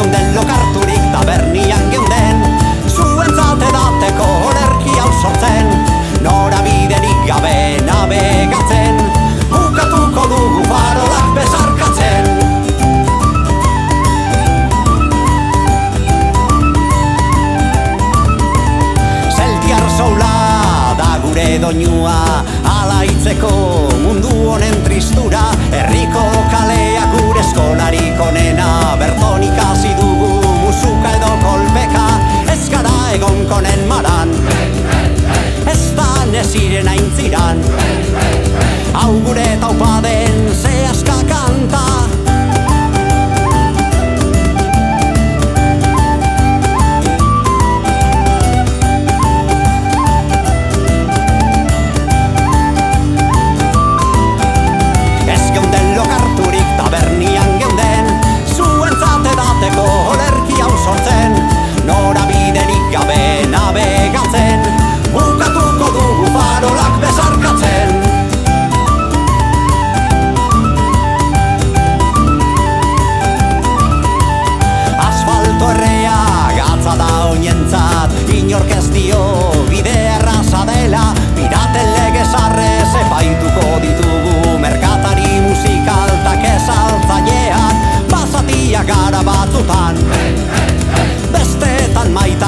geunden lokarturik tabernian geunden. Zuentzat edateko olerki hau sortzen. Nora biderik gabe navegatzen Bukatuko dugu farolak bezarkatzen Zeltiar zoula da gure doinua. Alaitzeko mundu honen tristura konen maran Ez da neziren aintziran Hau gure taupaden inork ez dio bide erraza dela. Piraten lege zarre ditugu. Merkatari musikaltak ezaltzaileak Bazatia gara batzutan. Hey, hey, hey. Bestetan maite